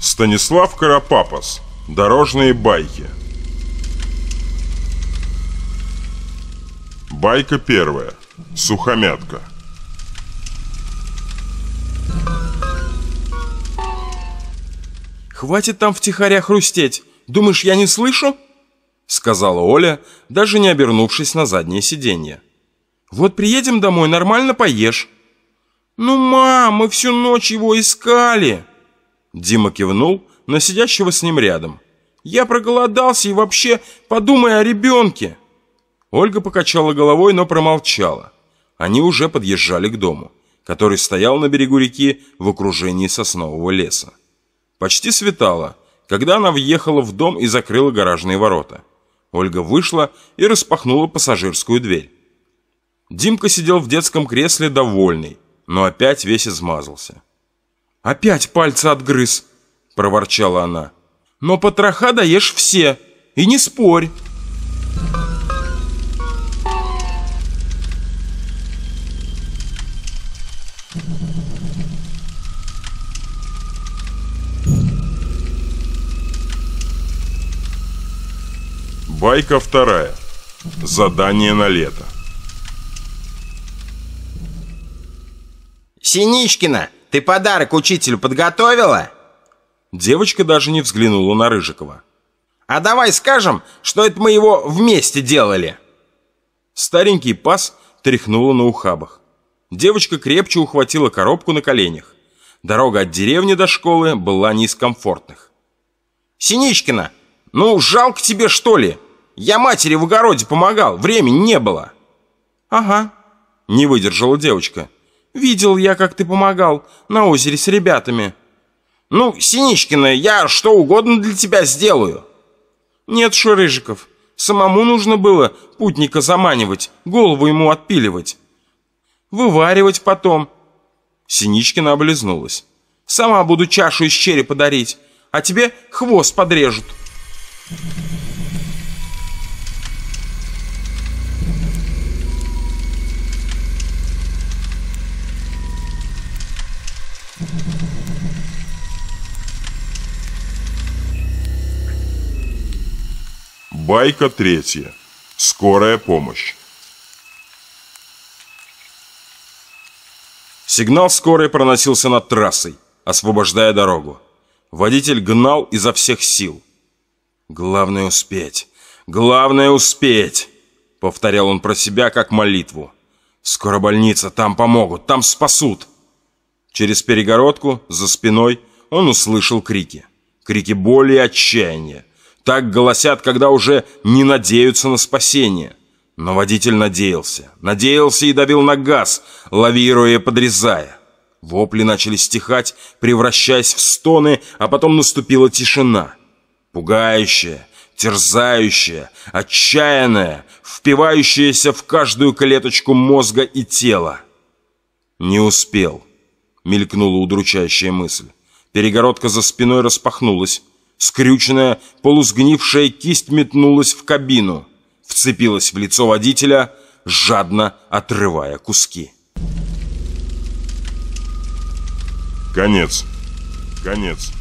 Станислав Карапапас. Дорожные байки. Байка первая. Сухомятка. «Хватит там втихаря хрустеть. Думаешь, я не слышу?» Сказала Оля, даже не обернувшись на заднее сиденье. «Вот приедем домой, нормально поешь». «Ну, мам, мы всю ночь его искали!» Дима кивнул на сидящего с ним рядом. «Я проголодался и вообще подумай о ребенке!» Ольга покачала головой, но промолчала. Они уже подъезжали к дому, который стоял на берегу реки в окружении соснового леса. Почти светало, когда она въехала в дом и закрыла гаражные ворота. Ольга вышла и распахнула пассажирскую дверь. Димка сидел в детском кресле довольный, но опять весь измазался. «Опять пальцы отгрыз!» – проворчала она. «Но потроха даешь все, и не спорь!» Байка вторая. Задание на лето. Синичкина, ты подарок учителю подготовила? Девочка даже не взглянула на Рыжикова. А давай скажем, что это мы его вместе делали. Старенький пас тряхнула на ухабах. Девочка крепче ухватила коробку на коленях. Дорога от деревни до школы была не из комфортных. Синичкина, ну жалко тебе что ли? Я матери в огороде помогал, времени не было. Ага, не выдержала девочка. Видел я, как ты помогал на озере с ребятами. Ну, Синичкина, я что угодно для тебя сделаю. Нет, Шурыжиков, самому нужно было путника заманивать, голову ему отпиливать. Вываривать потом. Синичкина облизнулась. Сама буду чашу из черепа дарить, а тебе хвост подрежут. Байка третья. Скорая помощь. Сигнал скорой проносился над трассой, освобождая дорогу. Водитель гнал изо всех сил. «Главное успеть! Главное успеть!» Повторял он про себя как молитву. «Скоро больница, там помогут, там спасут!» Через перегородку, за спиной, он услышал крики. Крики боли и отчаяния. Так голосят, когда уже не надеются на спасение. Но водитель надеялся, надеялся и давил на газ, лавируя и подрезая. Вопли начали стихать, превращаясь в стоны, а потом наступила тишина. Пугающая, терзающая, отчаянная, впивающаяся в каждую клеточку мозга и тела. «Не успел», — мелькнула удручающая мысль. Перегородка за спиной распахнулась. Скрюченная, полусгнившая кисть метнулась в кабину, вцепилась в лицо водителя, жадно отрывая куски. Конец. Конец.